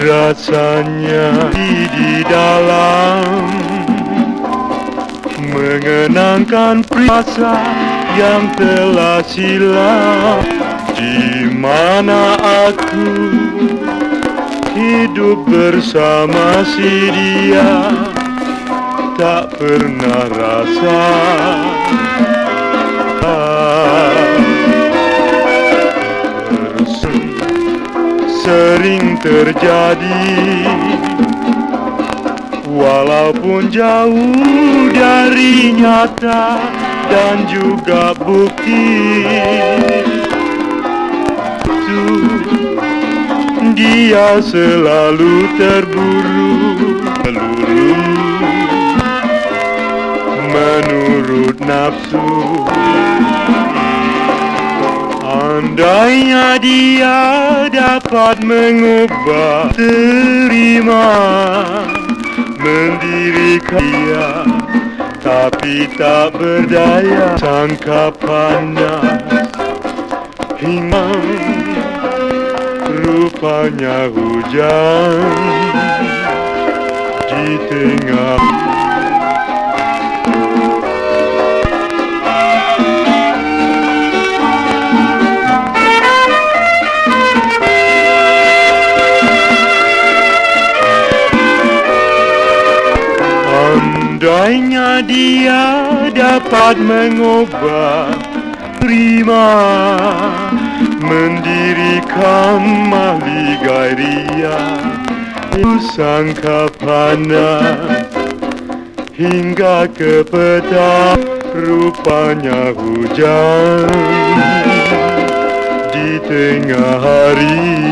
rasanya di, dalam Mengenangkan prasa yang telah silam. Di mana aku hidup bersama si dia Tak pernah rasa sering terjadi. Walaupun jauh dari nyata dan juga bukti Itu dia selalu terburu peluru menurut nafsu Andainya dia dapat mengubah terima mendirikan dia tapi tak berdaya sangka panas hingga rupanya hujan di tengah Andainya dia dapat mengubah. Terima mendirikan mahligai ria sangka hingga ke petang rupanya hujan di tengah hari